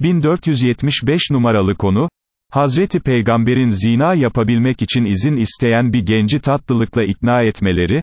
1475 numaralı konu, Hazreti Peygamber'in zina yapabilmek için izin isteyen bir genci tatlılıkla ikna etmeleri,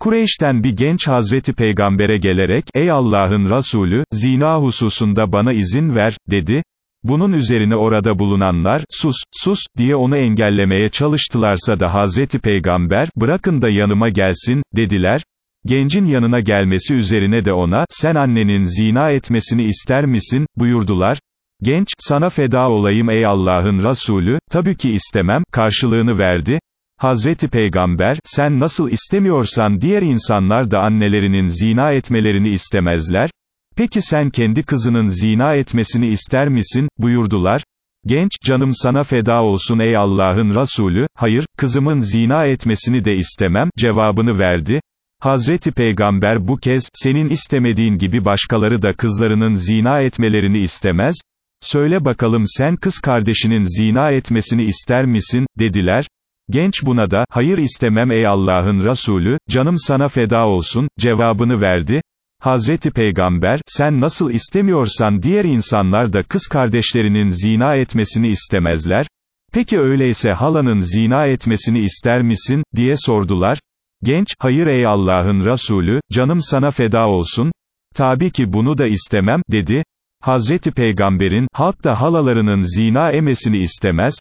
Kureyş'ten bir genç Hazreti Peygamber'e gelerek, ey Allah'ın Resulü, zina hususunda bana izin ver, dedi, bunun üzerine orada bulunanlar, sus, sus, diye onu engellemeye çalıştılarsa da Hazreti Peygamber, bırakın da yanıma gelsin, dediler, Gencin yanına gelmesi üzerine de ona, sen annenin zina etmesini ister misin, buyurdular, Genç, sana feda olayım ey Allah'ın Resulü, tabii ki istemem, karşılığını verdi, Hazreti Peygamber, sen nasıl istemiyorsan diğer insanlar da annelerinin zina etmelerini istemezler, peki sen kendi kızının zina etmesini ister misin, buyurdular, genç, canım sana feda olsun ey Allah'ın Resulü, hayır, kızımın zina etmesini de istemem, cevabını verdi, Hazreti Peygamber bu kez, senin istemediğin gibi başkaları da kızlarının zina etmelerini istemez, söyle bakalım sen kız kardeşinin zina etmesini ister misin, dediler, genç buna da, hayır istemem ey Allah'ın Resulü, canım sana feda olsun, cevabını verdi, Hazreti Peygamber, sen nasıl istemiyorsan diğer insanlar da kız kardeşlerinin zina etmesini istemezler, peki öyleyse halanın zina etmesini ister misin, diye sordular, Genç, hayır ey Allah'ın Resulü, canım sana feda olsun, tabi ki bunu da istemem, dedi, Hazreti Peygamber'in, halk da halalarının zina emesini istemez,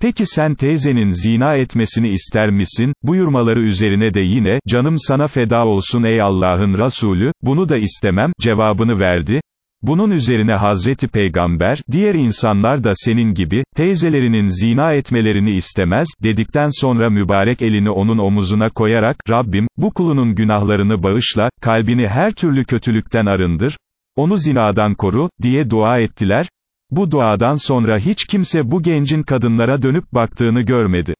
peki sen teyzenin zina etmesini ister misin, buyurmaları üzerine de yine, canım sana feda olsun ey Allah'ın Resulü, bunu da istemem, cevabını verdi, bunun üzerine Hazreti Peygamber, diğer insanlar da senin gibi, teyzelerinin zina etmelerini istemez, dedikten sonra mübarek elini onun omuzuna koyarak, Rabbim, bu kulunun günahlarını bağışla, kalbini her türlü kötülükten arındır, onu zinadan koru, diye dua ettiler, bu duadan sonra hiç kimse bu gencin kadınlara dönüp baktığını görmedi.